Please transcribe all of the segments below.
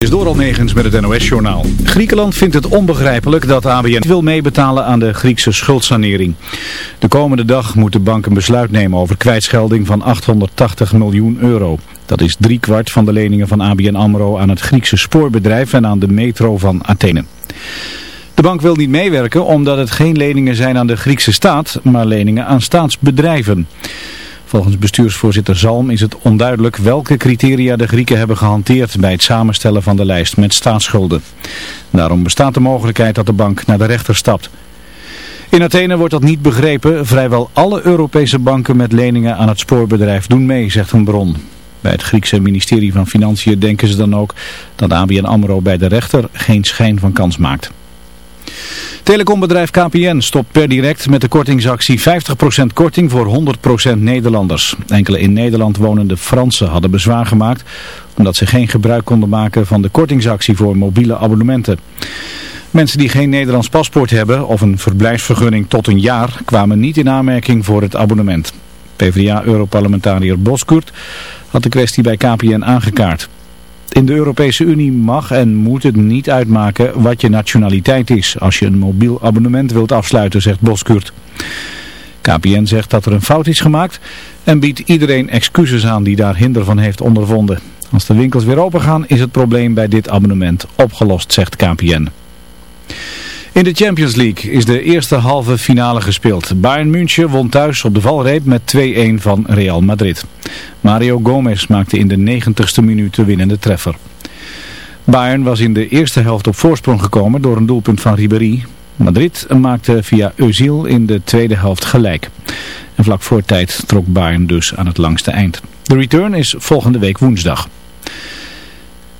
is door Almegens met het NOS-journaal. Griekenland vindt het onbegrijpelijk dat ABN wil meebetalen aan de Griekse schuldsanering. De komende dag moet de bank een besluit nemen over kwijtschelding van 880 miljoen euro. Dat is driekwart van de leningen van ABN AMRO aan het Griekse spoorbedrijf en aan de metro van Athene. De bank wil niet meewerken omdat het geen leningen zijn aan de Griekse staat, maar leningen aan staatsbedrijven. Volgens bestuursvoorzitter Zalm is het onduidelijk welke criteria de Grieken hebben gehanteerd bij het samenstellen van de lijst met staatsschulden. Daarom bestaat de mogelijkheid dat de bank naar de rechter stapt. In Athene wordt dat niet begrepen. Vrijwel alle Europese banken met leningen aan het spoorbedrijf doen mee, zegt een bron. Bij het Griekse ministerie van Financiën denken ze dan ook dat ABN AMRO bij de rechter geen schijn van kans maakt. Telecombedrijf KPN stopt per direct met de kortingsactie 50% korting voor 100% Nederlanders. Enkele in Nederland wonende Fransen hadden bezwaar gemaakt omdat ze geen gebruik konden maken van de kortingsactie voor mobiele abonnementen. Mensen die geen Nederlands paspoort hebben of een verblijfsvergunning tot een jaar kwamen niet in aanmerking voor het abonnement. PvdA-europarlementariër Boskurt had de kwestie bij KPN aangekaart. In de Europese Unie mag en moet het niet uitmaken wat je nationaliteit is als je een mobiel abonnement wilt afsluiten, zegt Boskurt. KPN zegt dat er een fout is gemaakt en biedt iedereen excuses aan die daar hinder van heeft ondervonden. Als de winkels weer open gaan is het probleem bij dit abonnement opgelost, zegt KPN. In de Champions League is de eerste halve finale gespeeld. Bayern München won thuis op de valreep met 2-1 van Real Madrid. Mario Gomez maakte in de 90ste minuut de winnende treffer. Bayern was in de eerste helft op voorsprong gekomen door een doelpunt van Ribéry. Madrid maakte via Özil in de tweede helft gelijk. En vlak voor tijd trok Bayern dus aan het langste eind. De return is volgende week woensdag.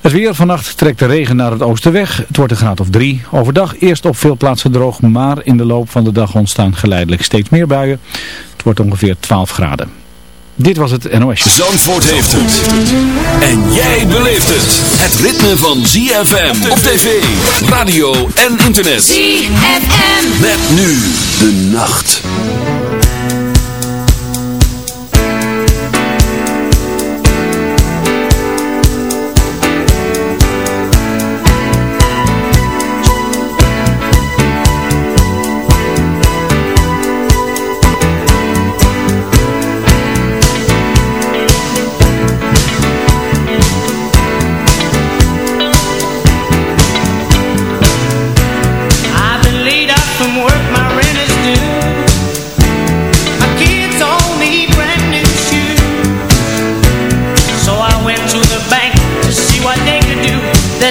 Het weer vannacht trekt de regen naar het oosten weg. Het wordt een graad of drie. Overdag eerst op veel plaatsen droog, maar in de loop van de dag ontstaan geleidelijk steeds meer buien. Het wordt ongeveer 12 graden. Dit was het NOS. Zandvoort heeft het. En jij beleeft het. Het ritme van ZFM op tv, radio en internet. ZFM. Met nu de nacht.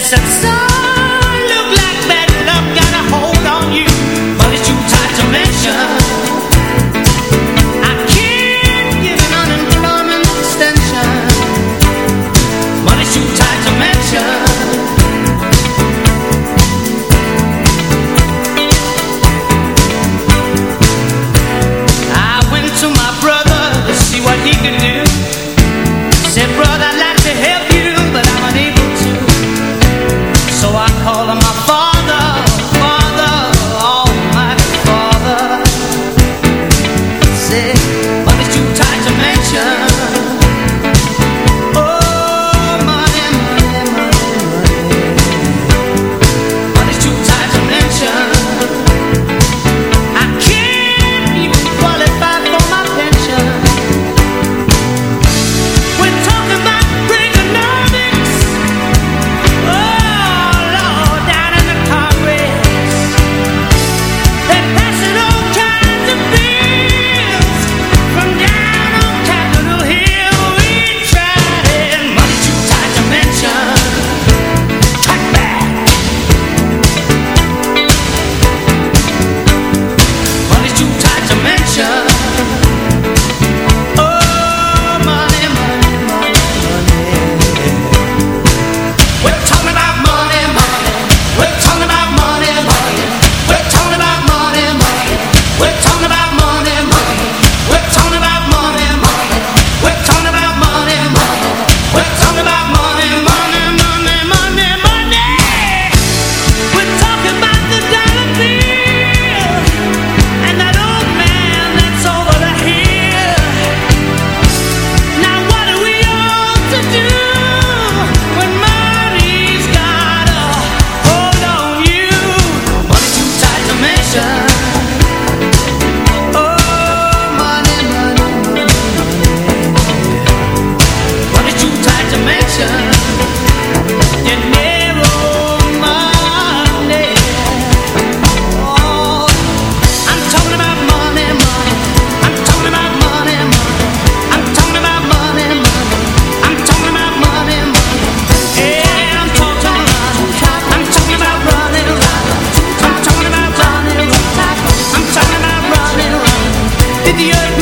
I'm sorry. did the earth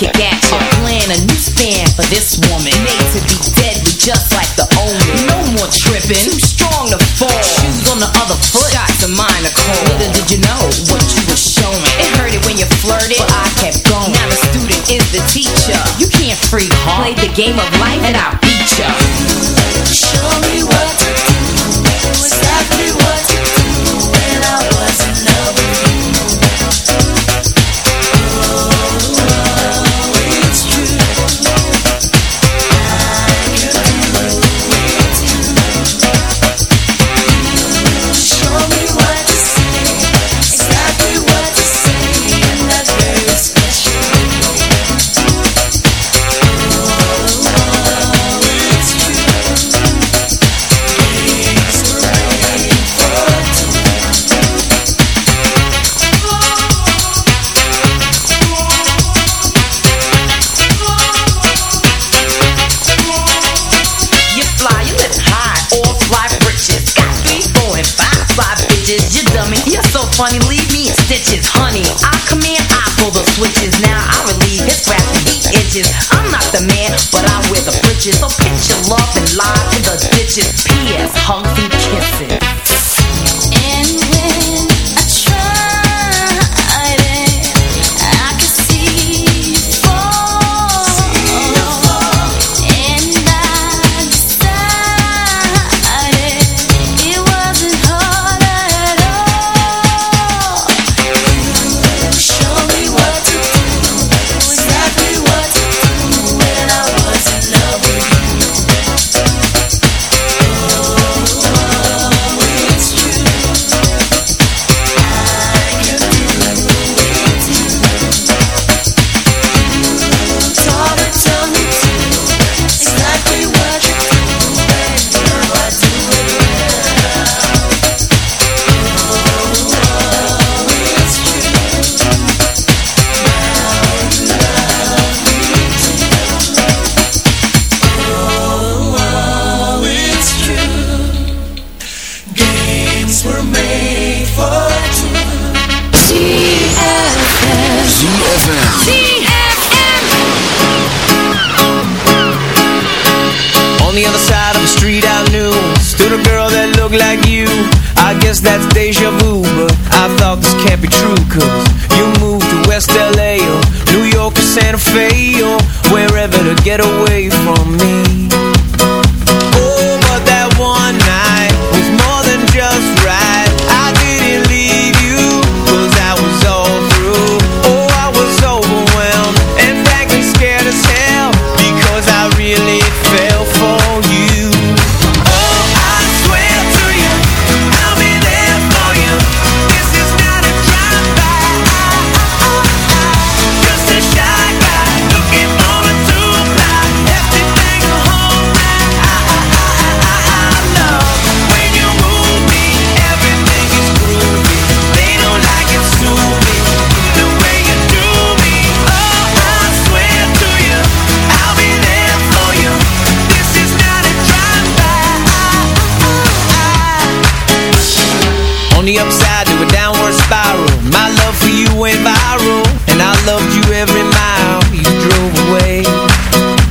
kick at you plan, a new span for this woman. Made to be deadly just like the omen No more tripping, too strong to fall. Shoes on the other foot, shots of mine are cold. Little did you know what you were showing. It hurted when you flirted, but I kept going. Now the student is the teacher. You can't free heart Play the game of life and I'll the switches. Now I relieve his craft he itches. I'm not the man, but I wear the britches. So pitch your love and lie in the ditches P.S. And kisses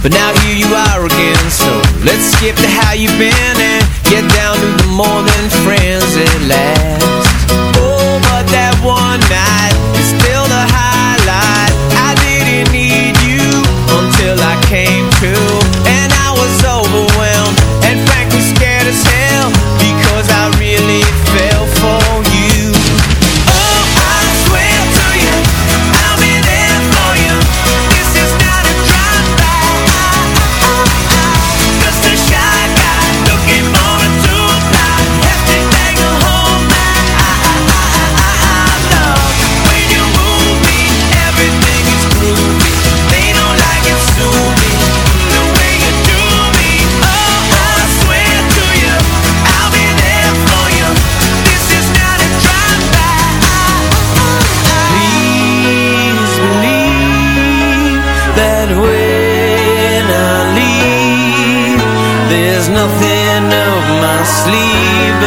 But now here you are again. So let's skip to how you've been and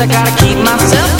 I gotta keep myself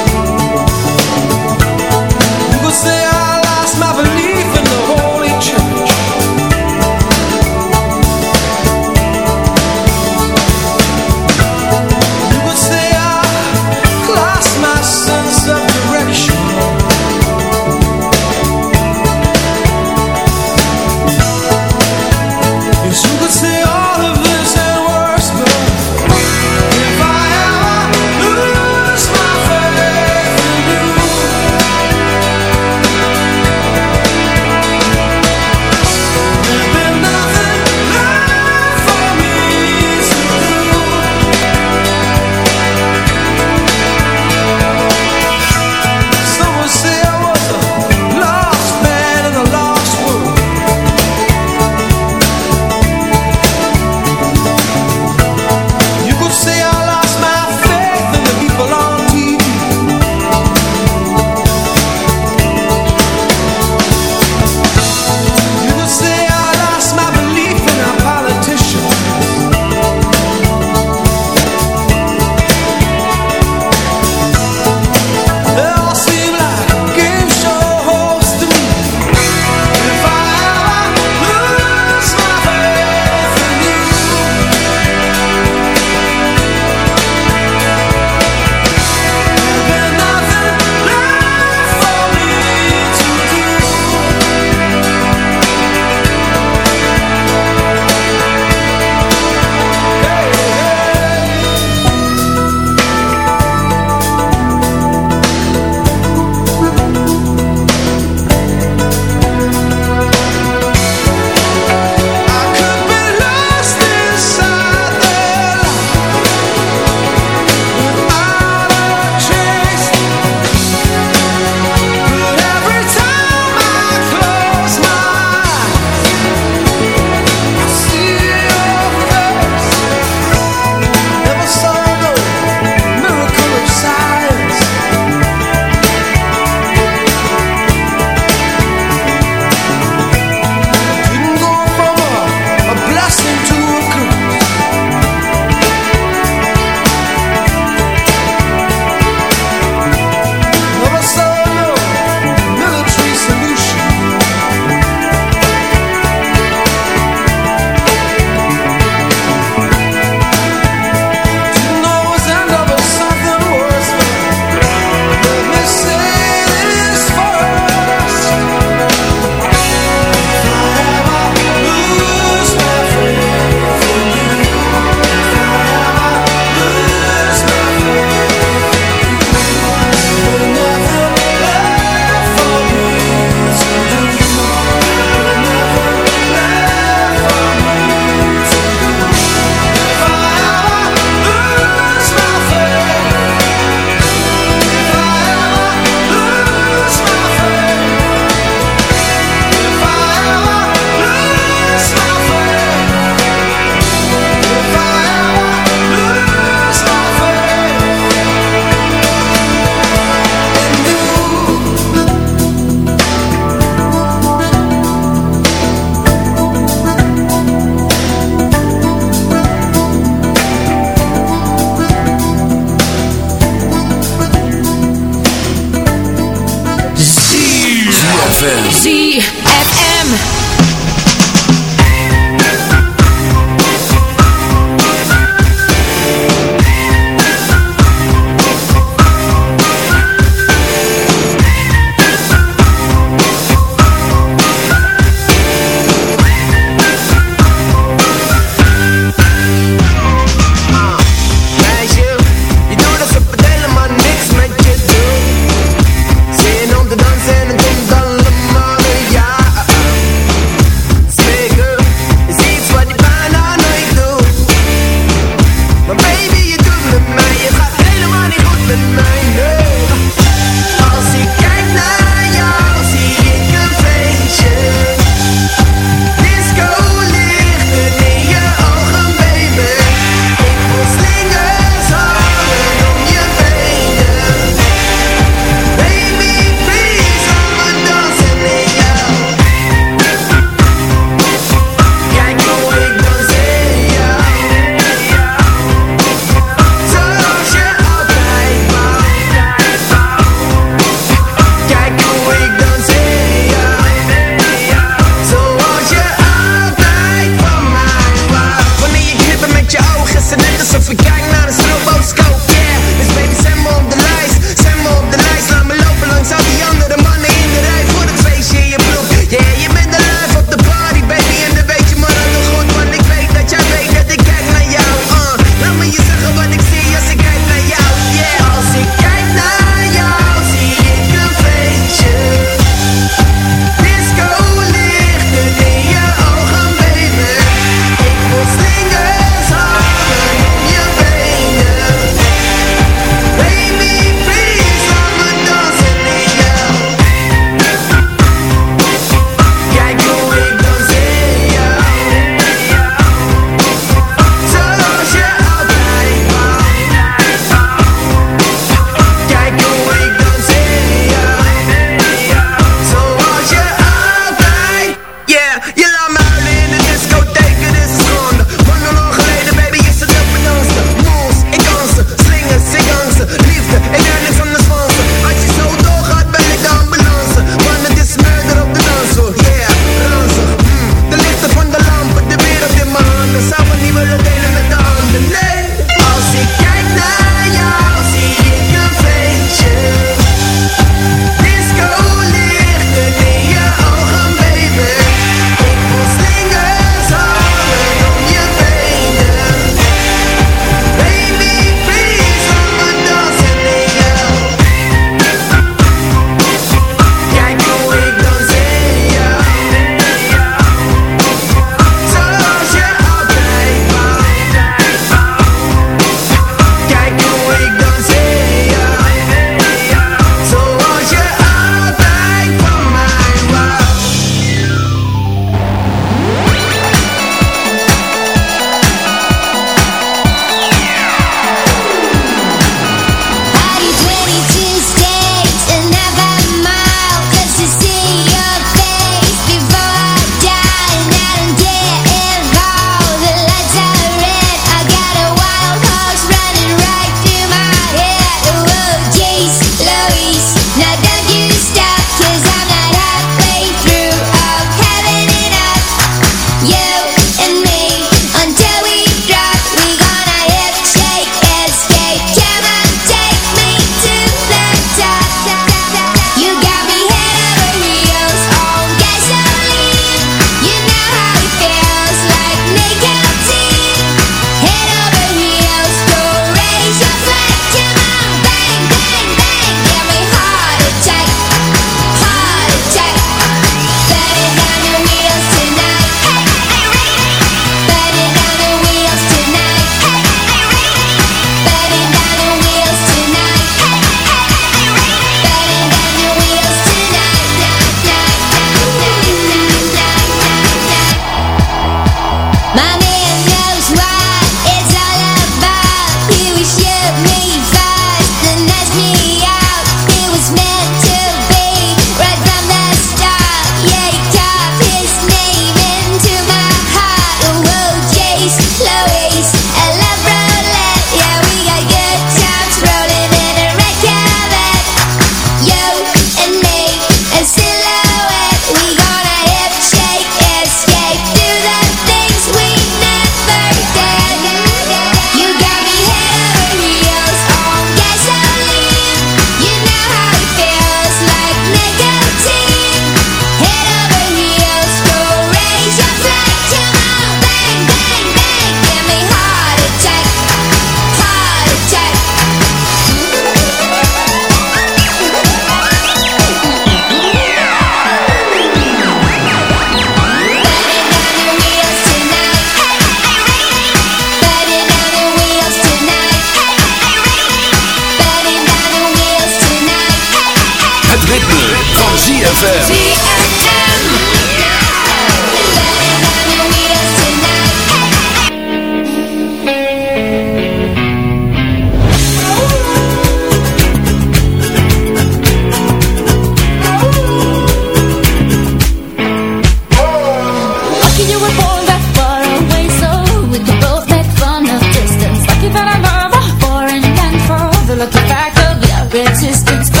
of